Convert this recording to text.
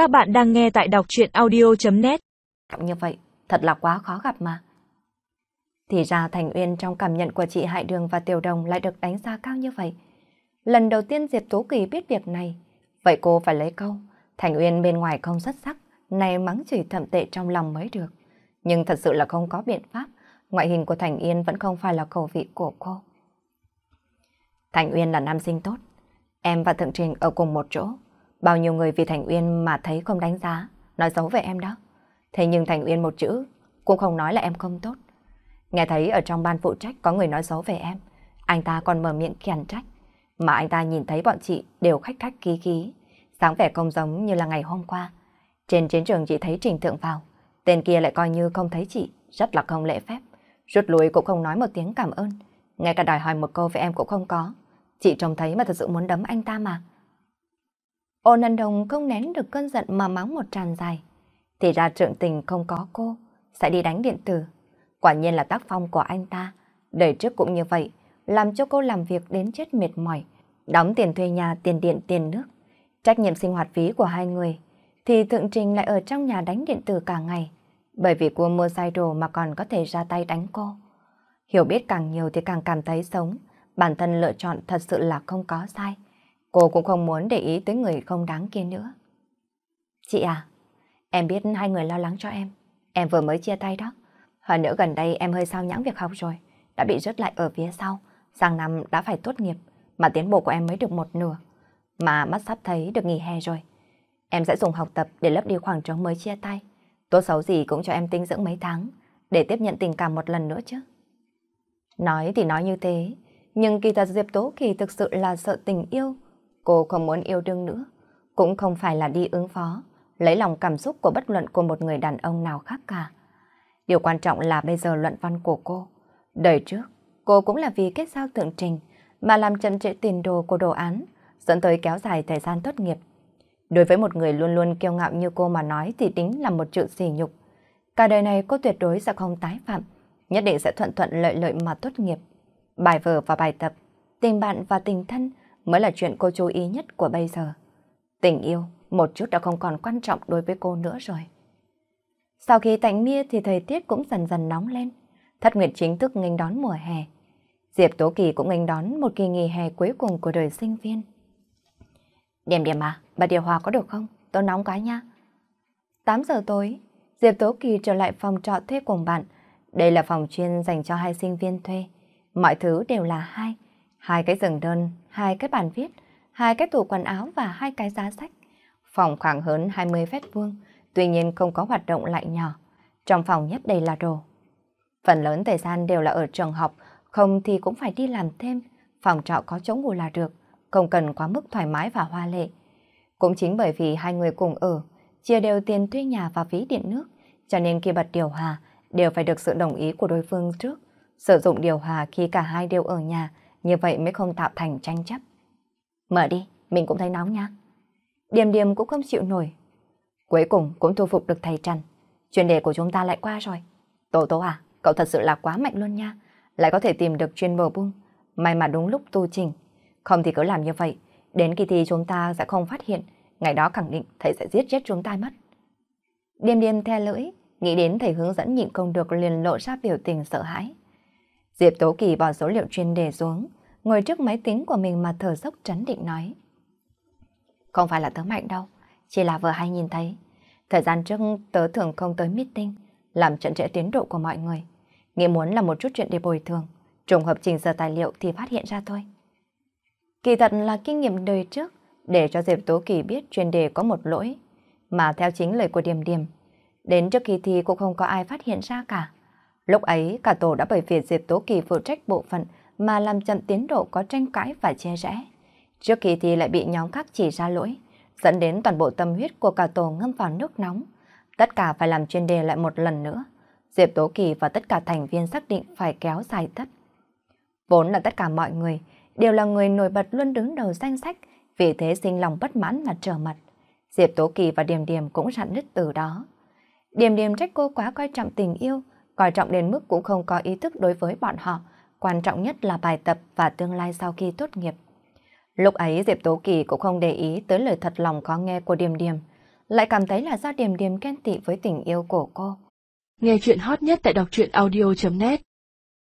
Các bạn đang nghe tại đọc chuyện audio.net Như vậy, thật là quá khó gặp mà. Thì ra Thành Uyên trong cảm nhận của chị Hải Đường và Tiểu Đồng lại được đánh giá cao như vậy. Lần đầu tiên Diệp Tố Kỳ biết việc này, vậy cô phải lấy câu. Thành Uyên bên ngoài không xuất sắc, này mắng chửi thậm tệ trong lòng mới được. Nhưng thật sự là không có biện pháp, ngoại hình của Thành Uyên vẫn không phải là khẩu vị của cô. Thành Uyên là nam sinh tốt, em và Thượng Trình ở cùng một chỗ. Bao nhiêu người vì Thành Uyên mà thấy không đánh giá, nói xấu về em đó. Thế nhưng Thành Uyên một chữ, cũng không nói là em không tốt. Nghe thấy ở trong ban phụ trách có người nói xấu về em, anh ta còn mở miệng khiển trách. Mà anh ta nhìn thấy bọn chị đều khách khách khí khí, sáng vẻ không giống như là ngày hôm qua. Trên chiến trường chị thấy Trình Thượng vào, tên kia lại coi như không thấy chị, rất là không lễ phép. Rút lui cũng không nói một tiếng cảm ơn, ngay cả đòi hỏi một câu với em cũng không có. Chị trông thấy mà thật sự muốn đấm anh ta mà. Ôn ân đồng không nén được cơn giận mà mắng một tràn dài. Thì ra trượng tình không có cô, sẽ đi đánh điện tử. Quả nhiên là tác phong của anh ta. Đời trước cũng như vậy, làm cho cô làm việc đến chết mệt mỏi, đóng tiền thuê nhà, tiền điện, tiền nước. Trách nhiệm sinh hoạt phí của hai người, thì thượng trình lại ở trong nhà đánh điện tử cả ngày. Bởi vì cô mua sai đồ mà còn có thể ra tay đánh cô. Hiểu biết càng nhiều thì càng cảm thấy sống, bản thân lựa chọn thật sự là không có sai. Cô cũng không muốn để ý tới người không đáng kia nữa. Chị à, em biết hai người lo lắng cho em. Em vừa mới chia tay đó. Hơn nữa gần đây em hơi sao nhãng việc học rồi. Đã bị rớt lại ở phía sau. Sang năm đã phải tốt nghiệp. Mà tiến bộ của em mới được một nửa. Mà mắt sắp thấy được nghỉ hè rồi. Em sẽ dùng học tập để lấp đi khoảng trống mới chia tay. Tốt xấu gì cũng cho em tinh dưỡng mấy tháng. Để tiếp nhận tình cảm một lần nữa chứ. Nói thì nói như thế. Nhưng kỳ thật Diệp Tố Kỳ thực sự là sợ tình yêu Cô không muốn yêu đương nữa, cũng không phải là đi ứng phó, lấy lòng cảm xúc của bất luận của một người đàn ông nào khác cả. Điều quan trọng là bây giờ luận văn của cô. Đời trước, cô cũng là vì kết giao tượng trình mà làm chậm trễ tiền đồ của đồ án, dẫn tới kéo dài thời gian tốt nghiệp. Đối với một người luôn luôn kiêu ngạo như cô mà nói thì tính là một chuyện sỉ nhục. Cả đời này cô tuyệt đối sẽ không tái phạm, nhất định sẽ thuận thuận lợi lợi mà tốt nghiệp. Bài vở và bài tập, tình bạn và tình thân mới là chuyện cô chú ý nhất của bây giờ. Tình yêu một chút đã không còn quan trọng đối với cô nữa rồi. Sau khi tạnh mia thì thời tiết cũng dần dần nóng lên. Thất Nguyệt chính thức nghênh đón mùa hè. Diệp Tố Kỳ cũng nghênh đón một kỳ nghỉ hè cuối cùng của đời sinh viên. Điểm điểm à, bà điều hòa có được không? Tôi nóng quá nha. 8 giờ tối, Diệp Tố Kỳ trở lại phòng trọ thuê cùng bạn. Đây là phòng chuyên dành cho hai sinh viên thuê. Mọi thứ đều là hai hai cái giường đơn, hai cái bàn viết, hai cái tủ quần áo và hai cái giá sách. Phòng khoảng hơn 20 mét vuông, tuy nhiên không có hoạt động lại nhỏ. Trong phòng nhất đầy là đồ. Phần lớn thời gian đều là ở trường học, không thì cũng phải đi làm thêm. Phòng trọ có chỗ ngủ là được, không cần quá mức thoải mái và hoa lệ. Cũng chính bởi vì hai người cùng ở, chia đều tiền thuê nhà và phí điện nước, cho nên khi bật điều hòa đều phải được sự đồng ý của đối phương trước. Sử dụng điều hòa khi cả hai đều ở nhà như vậy mới không tạo thành tranh chấp. Mở đi, mình cũng thấy nóng nha. Điềm điềm cũng không chịu nổi. Cuối cùng cũng thu phục được thầy Trần. Chuyên đề của chúng ta lại qua rồi. Tổ tố à, cậu thật sự là quá mạnh luôn nha. Lại có thể tìm được chuyên bờ bung. May mà đúng lúc tu trình. Không thì cứ làm như vậy. Đến kỳ thi chúng ta sẽ không phát hiện. Ngày đó khẳng định thầy sẽ giết chết chúng ta mất. Điềm điềm theo lưỡi. Nghĩ đến thầy hướng dẫn nhịn không được liền lộ ra biểu tình sợ hãi. Diệp Tố Kỳ bỏ số liệu chuyên đề xuống, ngồi trước máy tính của mình mà thở dốc trấn định nói. Không phải là tớ mạnh đâu, chỉ là vừa hay nhìn thấy. Thời gian trước tớ thường không tới meeting, làm chậm trễ tiến độ của mọi người. Nghĩ muốn là một chút chuyện để bồi thường, trùng hợp trình giờ tài liệu thì phát hiện ra thôi. Kỳ thật là kinh nghiệm đời trước, để cho Diệp Tố Kỳ biết chuyên đề có một lỗi, mà theo chính lời của Điềm Điềm, đến trước kỳ thi cũng không có ai phát hiện ra cả. Lúc ấy, cả tổ đã bởi vì Diệp Tố Kỳ phụ trách bộ phận mà làm chậm tiến độ có tranh cãi và che rẽ. Trước khi thì lại bị nhóm khác chỉ ra lỗi, dẫn đến toàn bộ tâm huyết của cả tổ ngâm vào nước nóng. Tất cả phải làm chuyên đề lại một lần nữa. Diệp Tố Kỳ và tất cả thành viên xác định phải kéo dài tất. Vốn là tất cả mọi người, đều là người nổi bật luôn đứng đầu danh sách, vì thế sinh lòng bất mãn mà trở mặt. Diệp Tố Kỳ và Điềm Điềm cũng rặn nứt từ đó. Điềm Điềm trách cô quá coi trọng tình yêu, coi trọng đến mức cũng không có ý thức đối với bọn họ, quan trọng nhất là bài tập và tương lai sau khi tốt nghiệp. Lúc ấy Diệp Tố Kỳ cũng không để ý tới lời thật lòng khó nghe của Điềm Điềm, lại cảm thấy là do Điềm Điềm khen tị với tình yêu của cô. Nghe chuyện hot nhất tại đọc truyện audio.net